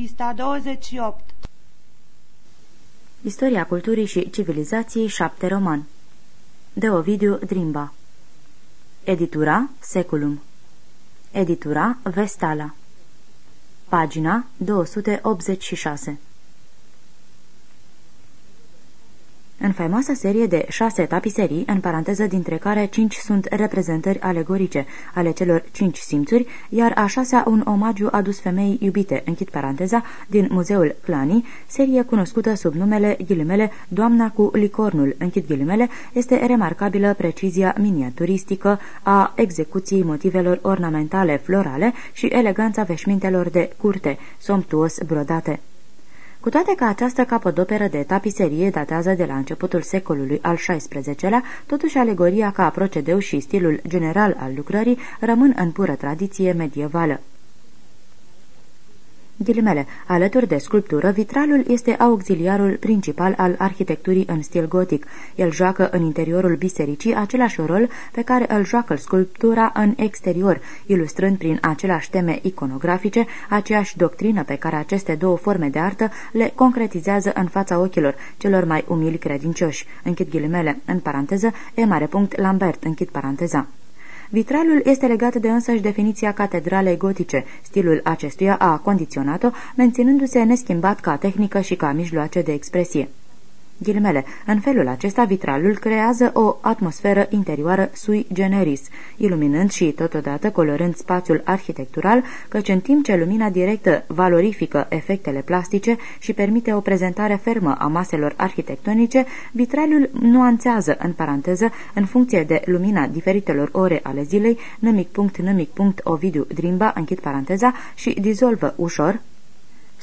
Pista 28 Istoria culturii și civilizației 7 roman. De Ovidiu Drimba. Editura Seculum. Editura Vestala. Pagina 286 În faimoasa serie de șase tapiserii, în paranteză dintre care cinci sunt reprezentări alegorice ale celor cinci simțuri, iar a șasea un omagiu adus femeii iubite, închid paranteza, din Muzeul Clani, serie cunoscută sub numele ghilimele Doamna cu licornul, închid ghilimele, este remarcabilă precizia miniaturistică a execuției motivelor ornamentale florale și eleganța veșmintelor de curte, somptuos brodate. Cu toate că această capodoperă de tapiserie datează de la începutul secolului al XVI-lea, totuși alegoria ca procedeu și stilul general al lucrării rămân în pură tradiție medievală. Ghilimele, alături de sculptură, vitralul este auxiliarul principal al arhitecturii în stil gotic. El joacă în interiorul bisericii același rol pe care îl joacă sculptura în exterior, ilustrând prin aceleași teme iconografice aceeași doctrină pe care aceste două forme de artă le concretizează în fața ochilor celor mai umili credincioși. Închid ghilimele, în paranteză, e mare punct Lambert, închid paranteza. Vitralul este legat de însăși definiția catedralei gotice. Stilul acestuia a condiționat-o, menținându-se neschimbat ca tehnică și ca mijloace de expresie. Ghilimele. În felul acesta, vitralul creează o atmosferă interioară sui generis, iluminând și totodată colorând spațiul arhitectural, căci în timp ce lumina directă valorifică efectele plastice și permite o prezentare fermă a maselor arhitectonice, vitralul nuanțează, în paranteză, în funcție de lumina diferitelor ore ale zilei, nămic punct, nămic punct, Ovidiu Drimba, închid paranteza, și dizolvă ușor,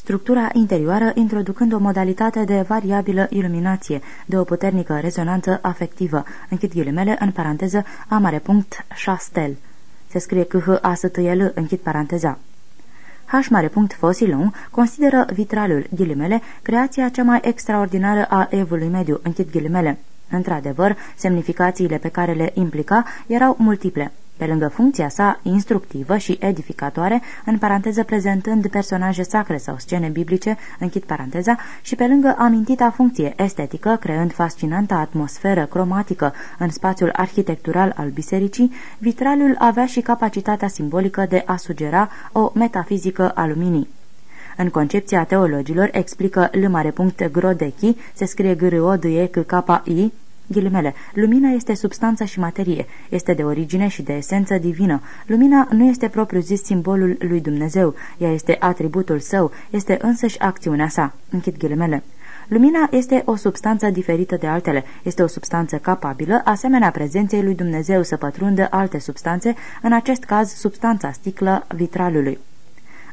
structura interioară introducând o modalitate de variabilă iluminație, de o puternică rezonanță afectivă, închid ghilimele, în paranteză, amare punct, șastel. Se scrie că h a s t l închid paranteza. H. mare punct Fosilon consideră vitralul, ghilimele, creația cea mai extraordinară a evului mediu, închid ghilimele. Într-adevăr, semnificațiile pe care le implica erau multiple pe lângă funcția sa instructivă și edificatoare, în paranteză prezentând personaje sacre sau scene biblice, închid paranteza, și pe lângă amintita funcție estetică, creând fascinanta atmosferă cromatică în spațiul arhitectural al bisericii, vitralul avea și capacitatea simbolică de a sugera o metafizică a luminii. În concepția teologilor, explică L. Grodechi, se scrie g r o d e c k i Ghilimele, lumina este substanță și materie, este de origine și de esență divină. Lumina nu este propriu-zis simbolul lui Dumnezeu, ea este atributul său, este însăși acțiunea sa. Închid ghilimele. Lumina este o substanță diferită de altele, este o substanță capabilă, asemenea prezenței lui Dumnezeu să pătrundă alte substanțe, în acest caz substanța sticlă vitralului.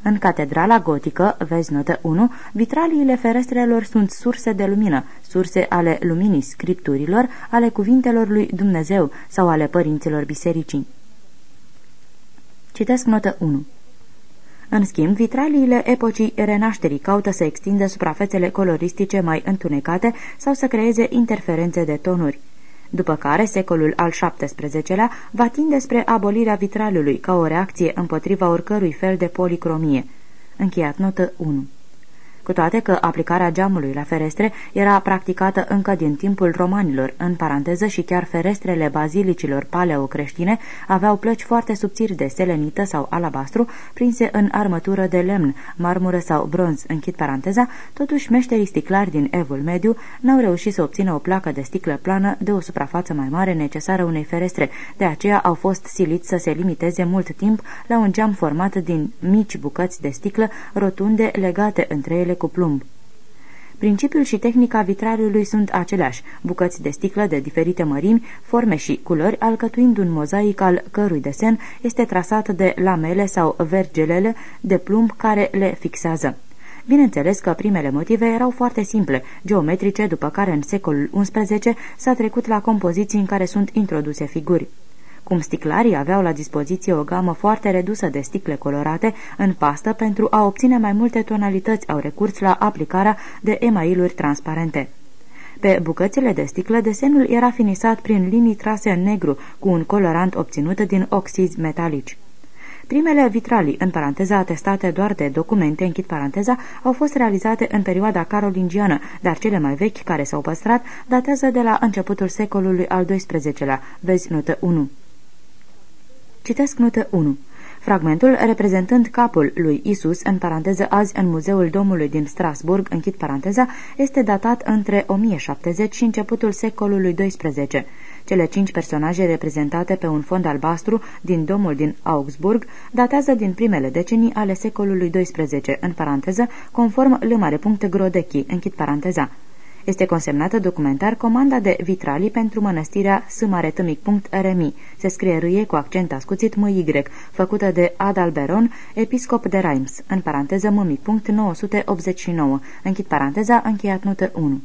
În catedrala gotică, vezi notă 1, vitraliile ferestrelor sunt surse de lumină, surse ale luminii scripturilor, ale cuvintelor lui Dumnezeu sau ale părinților bisericii. Citesc notă 1. În schimb, vitraliile epocii renașterii caută să extindă suprafețele coloristice mai întunecate sau să creeze interferențe de tonuri după care secolul al XVII-lea va tinde spre abolirea vitralului ca o reacție împotriva oricărui fel de policromie. Încheiat notă 1 cu toate că aplicarea geamului la ferestre era practicată încă din timpul romanilor, în paranteză și chiar ferestrele bazilicilor paleocreștine aveau plăci foarte subțiri de selenită sau alabastru, prinse în armătură de lemn, marmură sau bronz, închid paranteza, totuși meșterii sticlari din Evul Mediu n-au reușit să obțină o placă de sticlă plană de o suprafață mai mare necesară unei ferestre, de aceea au fost siliți să se limiteze mult timp la un geam format din mici bucăți de sticlă rotunde legate între ele cu plumb. Principiul și tehnica vitrariului sunt aceleași, bucăți de sticlă de diferite mărimi, forme și culori, alcătuind un mozaic al cărui desen este trasat de lamele sau vergelele de plumb care le fixează. Bineînțeles că primele motive erau foarte simple, geometrice, după care în secolul XI s-a trecut la compoziții în care sunt introduse figuri. Cum sticlarii aveau la dispoziție o gamă foarte redusă de sticle colorate în pastă pentru a obține mai multe tonalități, au recurs la aplicarea de emailuri transparente. Pe bucățile de sticlă, desenul era finisat prin linii trase în negru, cu un colorant obținut din oxizi metalici. Primele vitralii, în paranteză atestate doar de documente, închid paranteza, au fost realizate în perioada carolingiană, dar cele mai vechi care s-au păstrat datează de la începutul secolului al XII-lea. Vezi notă 1. Citesc notă 1. Fragmentul reprezentând capul lui Isus, în paranteză azi în Muzeul Domului din Strasburg, închid paranteza, este datat între 1070 și începutul secolului XII. Cele cinci personaje reprezentate pe un fond albastru din domul din Augsburg datează din primele decenii ale secolului XII, în paranteză, conform Grodechi, închid paranteza. Este consemnată documentar comanda de vitralii pentru mănăstirea sâmaretâmic.rmi. Se scrie râie cu accent ascuțit MY, făcută de Adalberon, episcop de Reims, în paranteză mămi.989, închid paranteza, încheiat notă 1.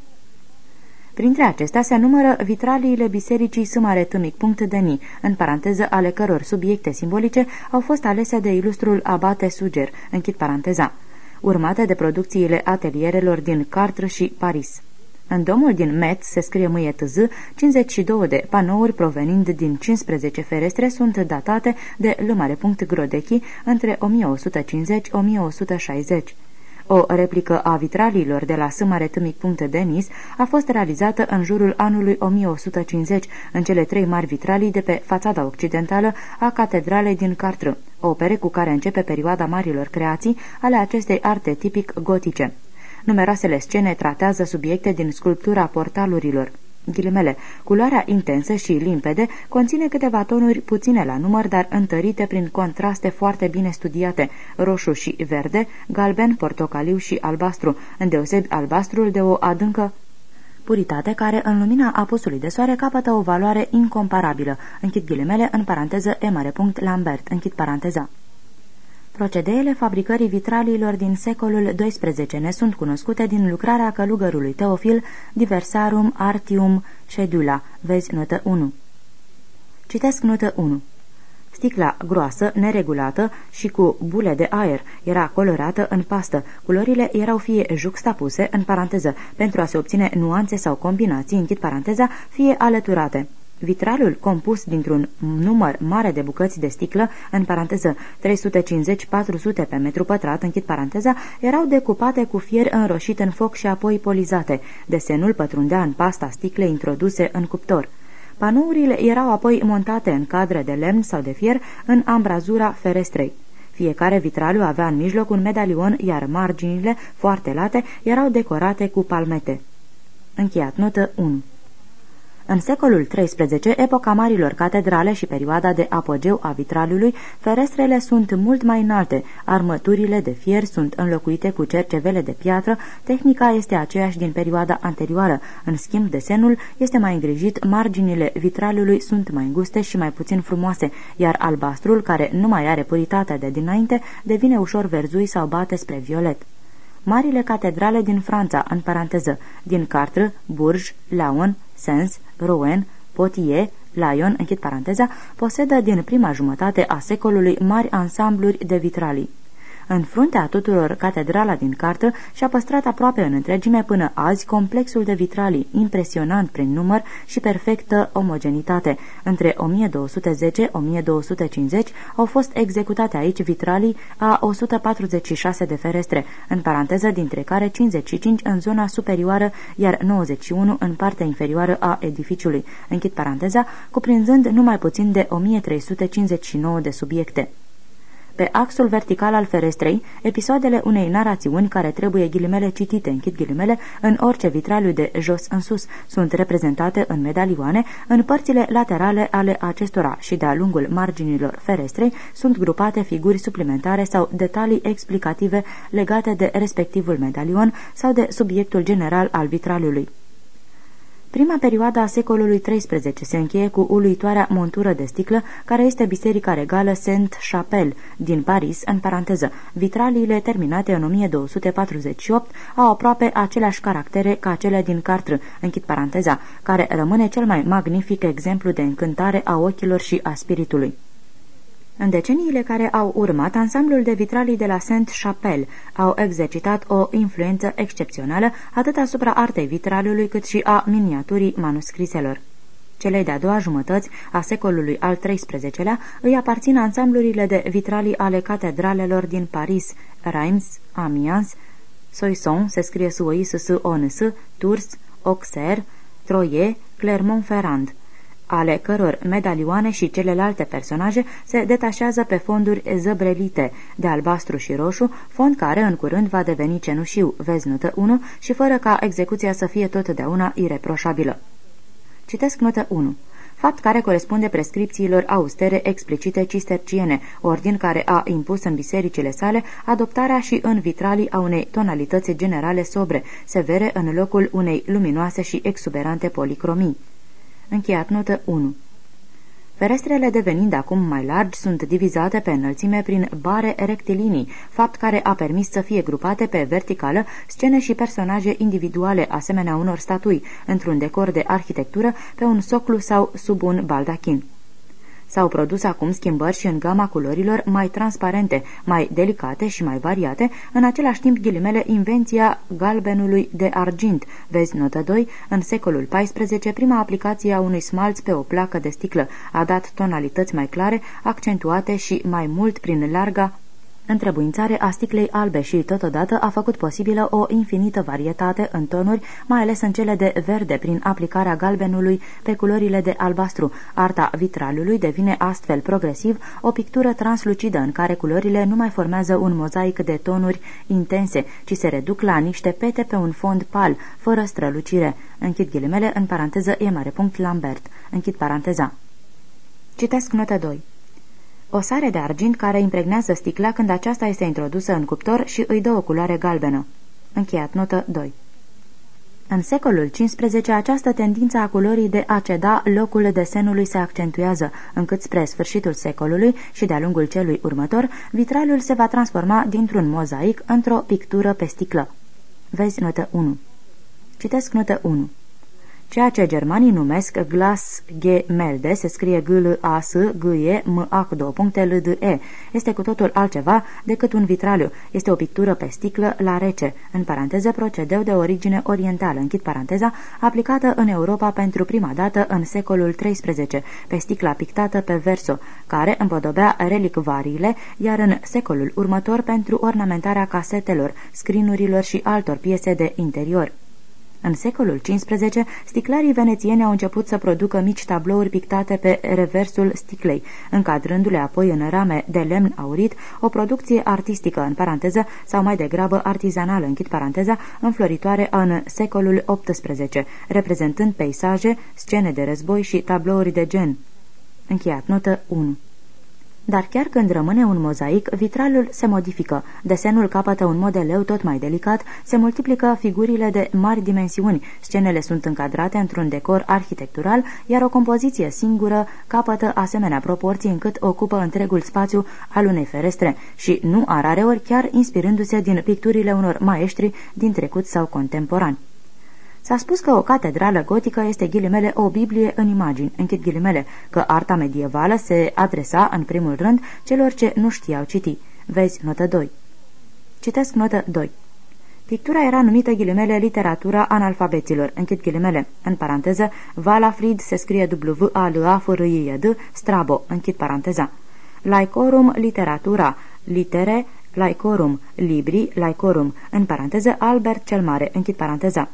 Printre acestea se numără vitraliile bisericii Sâmaretâmic.deni, în paranteză ale căror subiecte simbolice au fost alese de ilustrul abate Suger, închid paranteza, urmate de producțiile atelierelor din Cartres și Paris. În domul din Metz se scrie mâie tz, 52 de panouri provenind din 15 ferestre sunt datate de Grodechi între 1150-1160. O replică a vitraliilor de la Denis a fost realizată în jurul anului 1150 în cele trei mari vitralii de pe fațada occidentală a catedralei din Cartră, opere cu care începe perioada marilor creații ale acestei arte tipic gotice. Numeroasele scene tratează subiecte din sculptura portalurilor. Ghilimele, culoarea intensă și limpede conține câteva tonuri puține la număr, dar întărite prin contraste foarte bine studiate, roșu și verde, galben, portocaliu și albastru, îndeosebi albastrul de o adâncă puritate care, în lumina apusului de soare, capătă o valoare incomparabilă. Închid ghilimele, în paranteză, e mare punct Lambert, închid paranteza. Procedeele fabricării vitraliilor din secolul XII ne sunt cunoscute din lucrarea călugărului Teofil Diversarum Artium Cedula. Vezi notă 1. Citesc notă 1. Sticla groasă, neregulată și cu bule de aer era colorată în pastă. Culorile erau fie juxtapuse, în paranteză, pentru a se obține nuanțe sau combinații, închid paranteza, fie alăturate. Vitralul, compus dintr-un număr mare de bucăți de sticlă, în paranteză 350-400 pe metru pătrat, închid paranteza, erau decupate cu fier înroșit în foc și apoi polizate. Desenul pătrundea în pasta sticlei introduse în cuptor. Panourile erau apoi montate în cadre de lemn sau de fier în ambrazura ferestrei. Fiecare vitraliu avea în mijloc un medalion, iar marginile, foarte late, erau decorate cu palmete. Încheiat notă 1 în secolul XIII, epoca marilor catedrale și perioada de apogeu a vitraliului, ferestrele sunt mult mai înalte, armăturile de fier sunt înlocuite cu cercevele de piatră, tehnica este aceeași din perioada anterioară, în schimb desenul este mai îngrijit, marginile vitraliului sunt mai înguste și mai puțin frumoase, iar albastrul, care nu mai are puritatea de dinainte, devine ușor verzui sau bate spre violet. Marile catedrale din Franța, în paranteză, din Cartre, Bourges, Laon, Sens, Rouen, Potier, Lyon, închid paranteza, posedă din prima jumătate a secolului mari ansambluri de vitralii. În fruntea tuturor catedrala din cartă și-a păstrat aproape în întregime până azi complexul de vitralii, impresionant prin număr și perfectă omogenitate. Între 1210-1250 au fost executate aici vitralii a 146 de ferestre, în paranteză dintre care 55 în zona superioară, iar 91 în partea inferioară a edificiului, închid paranteza, cuprinzând numai puțin de 1359 de subiecte. Pe axul vertical al ferestrei, episoadele unei narațiuni care trebuie ghilimele citite, închid ghilimele, în orice vitraliu de jos în sus, sunt reprezentate în medalioane, în părțile laterale ale acestora și de-a lungul marginilor ferestrei sunt grupate figuri suplimentare sau detalii explicative legate de respectivul medalion sau de subiectul general al vitraliului. Prima perioadă a secolului XIII se încheie cu uluitoarea montură de sticlă, care este biserica regală Saint-Chapelle din Paris, în paranteză. Vitraliile terminate în 1248 au aproape aceleași caractere ca cele din Cartre, închid paranteza, care rămâne cel mai magnific exemplu de încântare a ochilor și a spiritului. În deceniile care au urmat, ansamblul de vitralii de la Saint-Chapelle au exercitat o influență excepțională atât asupra artei vitraliului cât și a miniaturii manuscriselor. celei de-a doua jumătăți a secolului al XIII-lea, îi aparțin ansamblurile de vitralii ale catedralelor din Paris, Reims, Amiens, Soissons, se scrie s o i s s o n s Tours, Auxerre, Troyes, Clermont-Ferrand ale căror medalioane și celelalte personaje se detașează pe fonduri zăbrelite, de albastru și roșu, fond care în curând va deveni cenușiu, vezi notă 1, și fără ca execuția să fie totdeauna ireproșabilă. Citesc notă 1 fapt care corespunde prescripțiilor austere explicite cisterciene, ordin care a impus în bisericile sale adoptarea și în vitralii a unei tonalități generale sobre, severe în locul unei luminoase și exuberante policromii. Încheiat notă 1 Ferestrele devenind acum mai largi sunt divizate pe înălțime prin bare rectilinii, fapt care a permis să fie grupate pe verticală scene și personaje individuale asemenea unor statui, într-un decor de arhitectură, pe un soclu sau sub un baldachin. S-au produs acum schimbări și în gama culorilor mai transparente, mai delicate și mai variate, în același timp ghilimele invenția galbenului de argint, vezi notă 2, în secolul XIV prima aplicație a unui smalț pe o placă de sticlă. A dat tonalități mai clare, accentuate și mai mult prin larga întrebuințare a sticlei albe și, totodată, a făcut posibilă o infinită varietate în tonuri, mai ales în cele de verde, prin aplicarea galbenului pe culorile de albastru. Arta vitralului devine astfel progresiv o pictură translucidă în care culorile nu mai formează un mozaic de tonuri intense, ci se reduc la niște pete pe un fond pal, fără strălucire. Închid ghilimele, în paranteză e mare punct Lambert. Închid paranteza. Citesc notă 2 o sare de argint care impregnează sticla când aceasta este introdusă în cuptor și îi dă o culoare galbenă. Încheiat notă 2 În secolul XV, această tendință a culorii de a ceda locul desenului se accentuează, încât spre sfârșitul secolului și de-a lungul celui următor, vitralul se va transforma dintr-un mozaic într-o pictură pe sticlă. Vezi notă 1. Citesc notă 1 ceea ce germanii numesc glas gemelde, se scrie g l a s g e m a cu două puncte l d e. Este cu totul altceva decât un vitraliu. Este o pictură pe sticlă la rece, în paranteză procedeu de origine orientală, închid paranteza, aplicată în Europa pentru prima dată în secolul XIII, pe sticla pictată pe verso, care împodobea relicvariile, iar în secolul următor pentru ornamentarea casetelor, scrinurilor și altor piese de interior. În secolul XV, sticlarii venețieni au început să producă mici tablouri pictate pe reversul sticlei, încadrându-le apoi în rame de lemn aurit, o producție artistică, în paranteză, sau mai degrabă artizanală, închid paranteza, înfloritoare în secolul XVIII, reprezentând peisaje, scene de război și tablouri de gen. Încheiat notă 1 dar chiar când rămâne un mozaic, vitralul se modifică, desenul capătă un modeleu tot mai delicat, se multiplică figurile de mari dimensiuni, scenele sunt încadrate într-un decor arhitectural, iar o compoziție singură capătă asemenea proporții încât ocupă întregul spațiu al unei ferestre și, nu a rareori, chiar inspirându-se din picturile unor maestri din trecut sau contemporani. S-a spus că o catedrală gotică este ghilimele o Biblie în imagini, închid ghilimele, că arta medievală se adresa în primul rând celor ce nu știau citi. Vezi notă 2. Citesc notă 2. Pictura era numită ghilimele literatura analfabeților, închid ghilimele, în paranteză, Valafrid se scrie w a l a f r i d Strabo, închid paranteza. Laicorum literatura, litere, laicorum, libri, laicorum, în paranteză, Albert cel Mare, închid paranteza.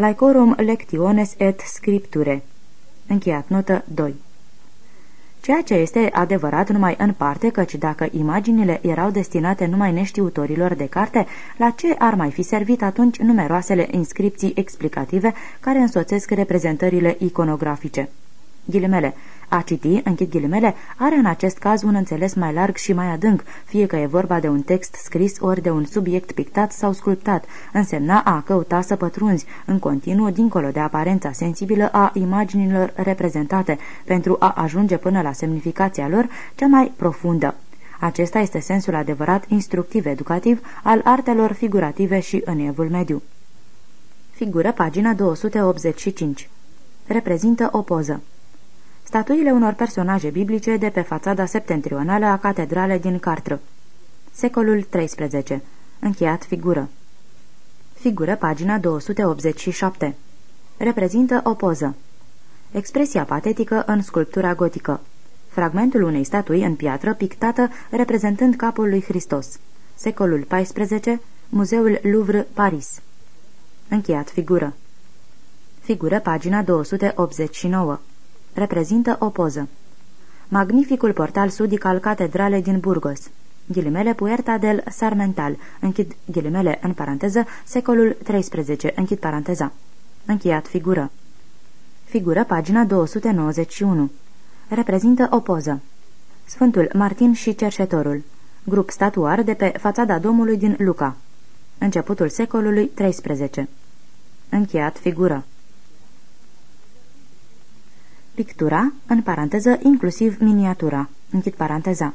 Laecorum lectiones et scripture. Încheiat notă 2 Ceea ce este adevărat numai în parte, căci dacă imaginile erau destinate numai neștiutorilor de carte, la ce ar mai fi servit atunci numeroasele inscripții explicative care însoțesc reprezentările iconografice? Ghilimele, a citi, închid ghilimele, are în acest caz un înțeles mai larg și mai adânc, fie că e vorba de un text scris ori de un subiect pictat sau sculptat, însemna a căuta să pătrunzi în continuu dincolo de aparența sensibilă a imaginilor reprezentate, pentru a ajunge până la semnificația lor cea mai profundă. Acesta este sensul adevărat instructiv-educativ al artelor figurative și în evul mediu. Figură pagina 285. Reprezintă o poză. Statuile unor personaje biblice de pe fațada septentrională a catedralei din Cartră. Secolul XIII. Încheiat figură. Figură, pagina 287. Reprezintă o poză. Expresia patetică în sculptura gotică. Fragmentul unei statui în piatră pictată reprezentând capul lui Hristos. Secolul XIV, Muzeul Louvre, Paris. Încheiat figură. Figură pagina 289. Reprezintă o poză. Magnificul portal sudic al catedralei din Burgos. Ghilimele Puerta del Sarmental, închid ghilimele în paranteză, secolul XIII, închid paranteza. Încheiat figură. Figură pagina 291. Reprezintă o poză. Sfântul Martin și Cerșetorul. Grup statuar de pe fațada domului din Luca. Începutul secolului XIII. Încheiat figură. Pictura, în paranteză, inclusiv miniatura. Închid paranteza.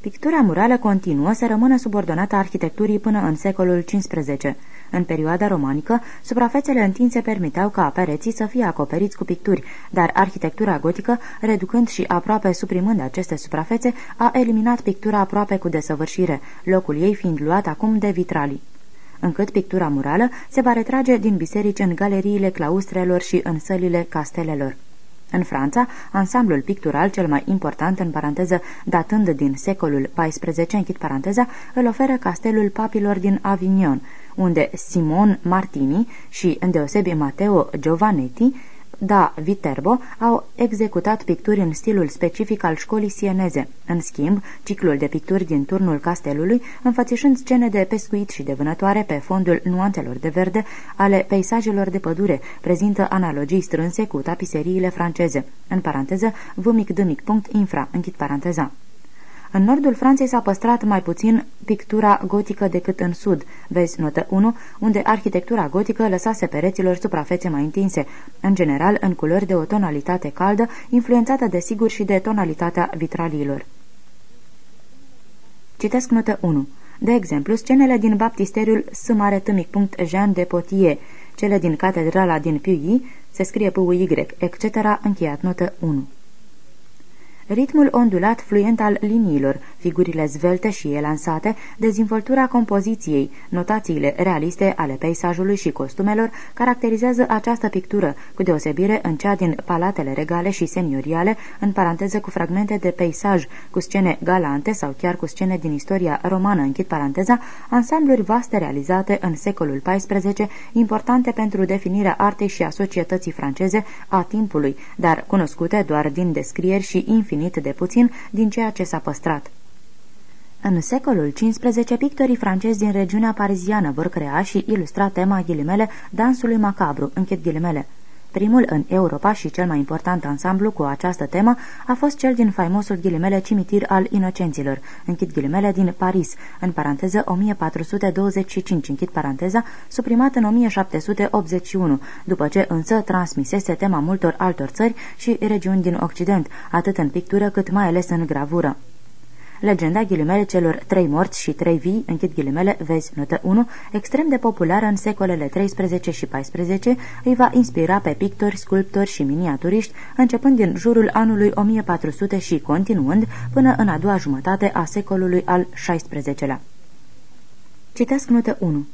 Pictura murală continuă să rămână subordonată arhitecturii până în secolul XV. În perioada romanică, suprafețele întinse permiteau ca pereții să fie acoperiți cu picturi, dar arhitectura gotică, reducând și aproape suprimând aceste suprafețe, a eliminat pictura aproape cu desăvârșire, locul ei fiind luat acum de vitralii încât pictura murală se va retrage din biserici în galeriile claustrelor și în sălile castelelor. În Franța, ansamblul pictural cel mai important, în paranteză, datând din secolul XIV, închid paranteza, îl oferă castelul papilor din Avignon, unde Simon Martini și, îndeosebi Matteo Giovanetti, da Viterbo au executat picturi în stilul specific al școlii sieneze. În schimb, ciclul de picturi din turnul castelului, înfățișând scene de pescuit și de vânătoare pe fondul nuanțelor de verde ale peisajelor de pădure, prezintă analogii strânse cu tapiseriile franceze. În paranteză, vmic.infra, închid paranteza. În nordul Franței s-a păstrat mai puțin pictura gotică decât în sud, vezi notă 1, unde arhitectura gotică lăsase pereților suprafețe mai întinse, în general în culori de o tonalitate caldă, influențată de sigur și de tonalitatea vitraliilor. Citesc notă 1. De exemplu, scenele din baptisteriul Jean de Potier, cele din catedrala din Puyi, se scrie p y etc., încheiat notă 1. Ritmul ondulat fluent al liniilor, figurile zvelte și elansate, dezvoltura compoziției, notațiile realiste ale peisajului și costumelor caracterizează această pictură, cu deosebire în cea din palatele regale și senioriale, în paranteză cu fragmente de peisaj, cu scene galante sau chiar cu scene din istoria romană, închid paranteza, ansambluri vaste realizate în secolul XIV, importante pentru definirea artei și a societății franceze a timpului, dar cunoscute doar din descrieri și infinit infinit de puțin din ceea ce s-a păstrat. În secolul XV, pictorii francezi din regiunea pariziană vor crea și ilustra tema ghilimele dansului macabru, închid ghilimele. Primul în Europa și cel mai important ansamblu cu această temă a fost cel din faimosul ghilimele cimitir al inocenților, închid ghilimele din Paris, în paranteză 1425, închid paranteza, suprimat în 1781, după ce însă transmisese tema multor altor țări și regiuni din Occident, atât în pictură cât mai ales în gravură. Legenda ghilimele celor trei morți și trei vii, închid ghilimele, vezi notă 1, extrem de populară în secolele 13 și 14, îi va inspira pe pictori, sculptori și miniaturiști, începând din jurul anului 1400 și continuând până în a doua jumătate a secolului al XVI-lea. Citesc notă 1.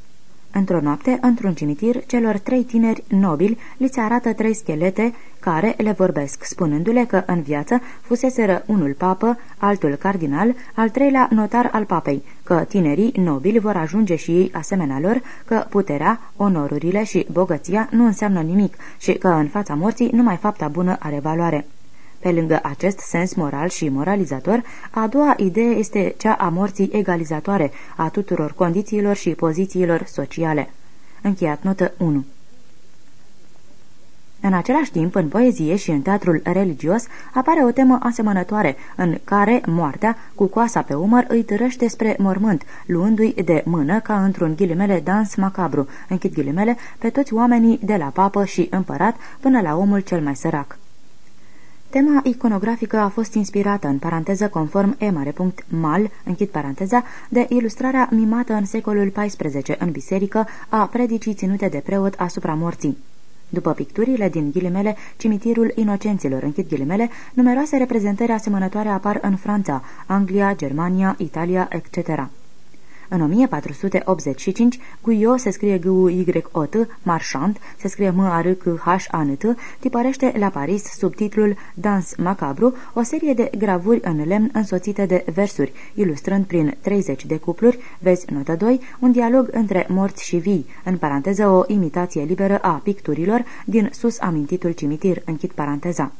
Într-o noapte, într-un cimitir, celor trei tineri nobili li se arată trei schelete care le vorbesc, spunându-le că în viață fuseseră unul papă, altul cardinal, al treilea notar al papei, că tinerii nobili vor ajunge și ei asemenea lor, că puterea, onorurile și bogăția nu înseamnă nimic și că în fața morții numai fapta bună are valoare. Pe lângă acest sens moral și moralizator, a doua idee este cea a morții egalizatoare a tuturor condițiilor și pozițiilor sociale. Încheiat notă 1 în același timp, în poezie și în teatrul religios apare o temă asemănătoare, în care moartea, cu coasa pe umăr, îi târăște spre mormânt, luându-i de mână ca într-un ghilimele dans macabru, închid ghilimele, pe toți oamenii de la papă și împărat până la omul cel mai sărac. Tema iconografică a fost inspirată, în paranteză conform mal, închid paranteza, de ilustrarea mimată în secolul XIV în biserică a predicii ținute de preot asupra morții. După picturile din ghilimele, cimitirul inocenților, închid ghilimele, numeroase reprezentări asemănătoare apar în Franța, Anglia, Germania, Italia, etc. În 1485, Guyot se scrie g u y o t Marchand, se scrie m a r c h a n t tipărește la Paris sub titlul Dans Macabru, o serie de gravuri în lemn însoțite de versuri, ilustrând prin 30 de cupluri, vezi notă 2, un dialog între morți și vii, în paranteză o imitație liberă a picturilor din sus amintitul cimitir, închid paranteza.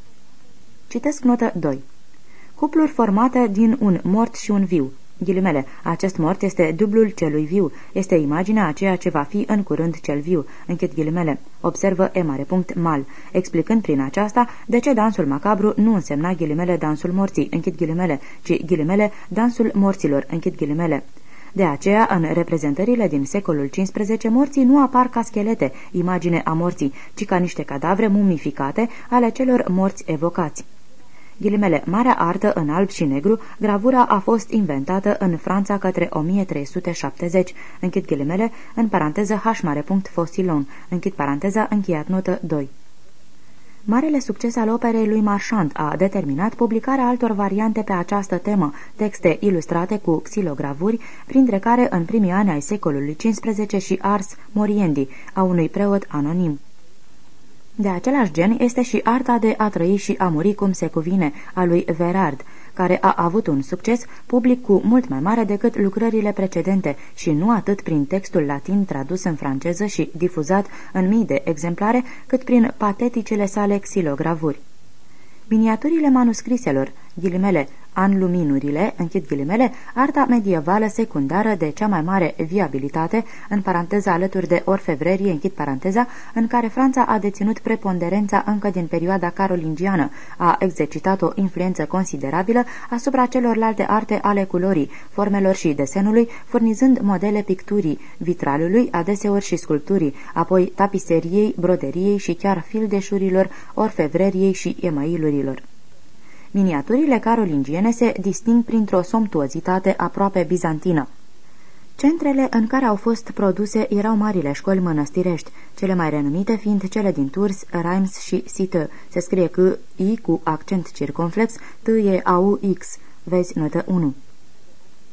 Citesc notă 2. Cupluri formate din un mort și un viu. Ghilimele, acest mort este dublul celui viu, este imaginea a ceea ce va fi în curând cel viu, închid ghilimele, observă e mare punct mal, explicând prin aceasta de ce dansul macabru nu însemna ghilimele dansul morții, închid ghilimele, ci ghilimele dansul morților, închid ghilimele. De aceea, în reprezentările din secolul XV, morții nu apar ca schelete, imagine a morții, ci ca niște cadavre mumificate ale celor morți evocați. Ghilimele, marea artă în alb și negru, gravura a fost inventată în Franța către 1370, închid ghilimele, în paranteză h mare punct fossilon, închid paranteza, încheiat notă 2. Marele succes al operei lui Marchand a determinat publicarea altor variante pe această temă, texte ilustrate cu xilogravuri, printre care în primii ani ai secolului XV și Ars Moriendi, a unui preot anonim. De același gen este și arta de a trăi și a muri cum se cuvine, a lui Verard, care a avut un succes public cu mult mai mare decât lucrările precedente și nu atât prin textul latin tradus în franceză și difuzat în mii de exemplare, cât prin pateticele sale xilogravuri. Miniaturile manuscriselor, ghilimele, anluminurile, închid ghilimele, arta medievală secundară de cea mai mare viabilitate, în paranteza alături de orfevrerie, închid paranteza, în care Franța a deținut preponderența încă din perioada carolingiană, a exercitat o influență considerabilă asupra celorlalte arte ale culorii, formelor și desenului, furnizând modele picturii, vitralului, adeseori și sculpturii, apoi tapiseriei, broderiei și chiar fildeșurilor, orfevreriei și emailurilor. Miniaturile carolingiene se disting printr-o somptuozitate aproape bizantină. Centrele în care au fost produse erau marile școli mănăstirești, cele mai renumite fiind cele din Tours, Reims și Cite. Se scrie că I cu accent circumflex, T e AU X. Vezi notă 1.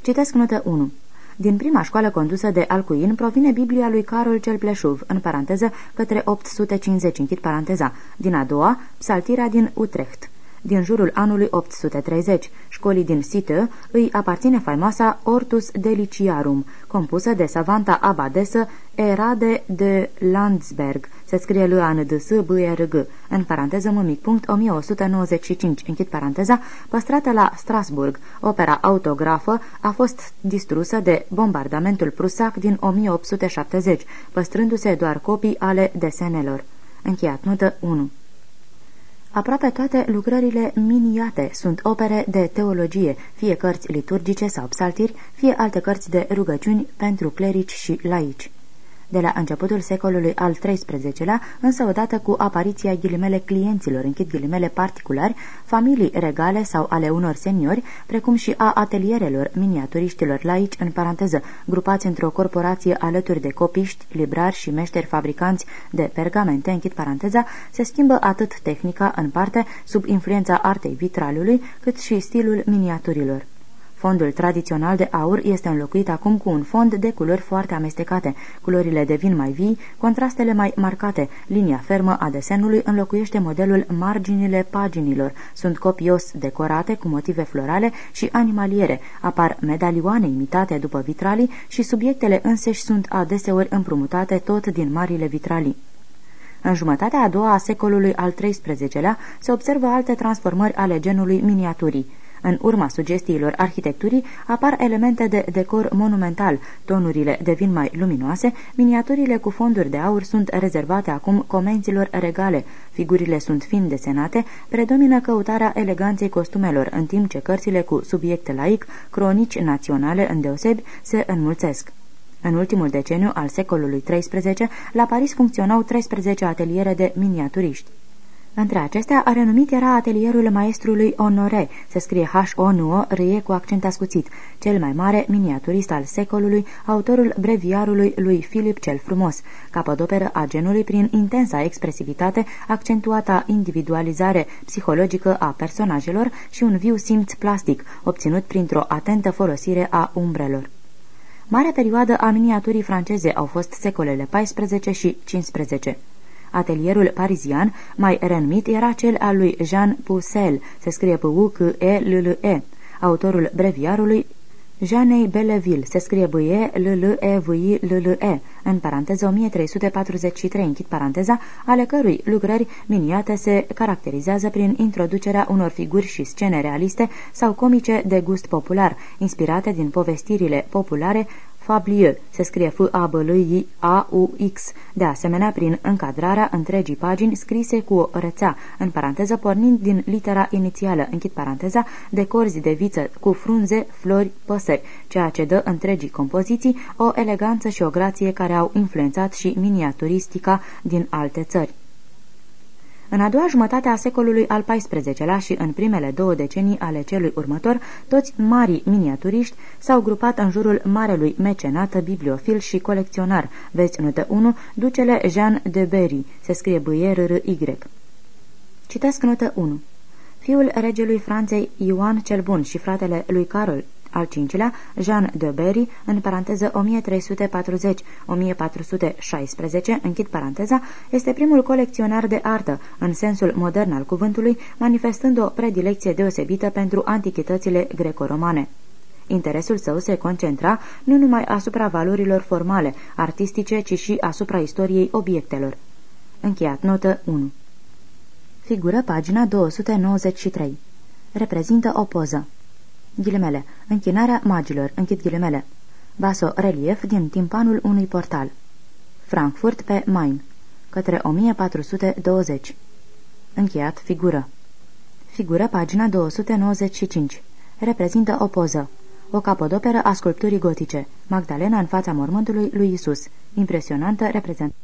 Citesc notă 1. Din prima școală condusă de Alcuin provine Biblia lui Carol cel Pleșuv, în paranteză, către 850, închid paranteza. Din a doua, Psaltirea din Utrecht din jurul anului 830. Școlii din Sită îi aparține faimoasa Ortus Deliciarum, compusă de savanta abadesă Erade de Landsberg, se scrie l a n d s b r g în paranteză mic punct 1195, închid paranteza, păstrată la Strasburg. Opera autografă a fost distrusă de bombardamentul prusac din 1870, păstrându-se doar copii ale desenelor. Încheiat notă 1 Aproape toate lucrările miniate sunt opere de teologie, fie cărți liturgice sau psaltiri, fie alte cărți de rugăciuni pentru clerici și laici de la începutul secolului al XIII-lea, însă odată cu apariția ghilimele clienților, închid ghilimele particulari, familii regale sau ale unor seniori, precum și a atelierelor miniaturiștilor laici, în paranteză, grupați într-o corporație alături de copiști, librari și meșteri fabricanți de pergamente, închid paranteza, se schimbă atât tehnica, în parte, sub influența artei vitralului, cât și stilul miniaturilor. Fondul tradițional de aur este înlocuit acum cu un fond de culori foarte amestecate. Culorile devin mai vii, contrastele mai marcate. Linia fermă a desenului înlocuiește modelul marginile paginilor. Sunt copios decorate cu motive florale și animaliere. Apar medalioane imitate după vitralii și subiectele înseși sunt adeseori împrumutate tot din marile vitralii. În jumătatea a doua a secolului al XIII-lea se observă alte transformări ale genului miniaturii. În urma sugestiilor arhitecturii apar elemente de decor monumental, tonurile devin mai luminoase, miniaturile cu fonduri de aur sunt rezervate acum comenților regale, figurile sunt fin desenate, predomină căutarea eleganței costumelor, în timp ce cărțile cu subiect laic, cronici naționale îndeosebi, se înmulțesc. În ultimul deceniu al secolului XIII, la Paris funcționau 13 ateliere de miniaturiști. Între acestea, a renumit era atelierul maestrului Honoré, se scrie H-O-N-O, râie cu accent ascuțit, cel mai mare miniaturist al secolului, autorul breviarului lui Filip cel Frumos, capodoperă a genului prin intensa expresivitate, accentuata individualizare psihologică a personajelor și un viu simț plastic, obținut printr-o atentă folosire a umbrelor. Marea perioadă a miniaturii franceze au fost secolele XIV și XV. Atelierul parizian, mai renumit, era cel al lui Jean Poussel, se scrie p u c e l l e. Autorul breviarului Janei Belleville, se scrie b e l l e v i l l e în paranteză 1343, închid paranteza, ale cărui lucrări miniate se caracterizează prin introducerea unor figuri și scene realiste sau comice de gust popular, inspirate din povestirile populare Fablieu, se scrie F-A-B-L-I-A-U-X, de asemenea prin încadrarea întregii pagini scrise cu o rețea, în paranteză pornind din litera inițială, închid paranteza, de corzi de viță cu frunze, flori, păsări, ceea ce dă întregii compoziții o eleganță și o grație care au influențat și miniaturistica din alte țări. În a doua jumătate a secolului al XIV-lea și în primele două decenii ale celui următor, toți marii miniaturiști s-au grupat în jurul marelui mecenat, bibliofil și colecționar. Vezi notă 1, ducele Jean de Berry, se scrie b r r y Citesc notă 1. Fiul regelui Franței Ioan cel Bun și fratele lui Carol al cincilea, Jean de Berry, în paranteză 1340-1416, închid paranteza, este primul colecționar de artă, în sensul modern al cuvântului, manifestând o predilecție deosebită pentru antichitățile greco-romane. Interesul său se concentra nu numai asupra valorilor formale, artistice, ci și asupra istoriei obiectelor. Încheiat notă 1 Figură pagina 293 Reprezintă o poză ghilimele, închinarea magilor, închid ghilimele, baso-relief din timpanul unui portal. Frankfurt pe Main, către 1420. Încheiat figură. Figură pagina 295. Reprezintă o poză. O capodoperă a sculpturii gotice. Magdalena în fața mormântului lui Isus. Impresionantă reprezentă.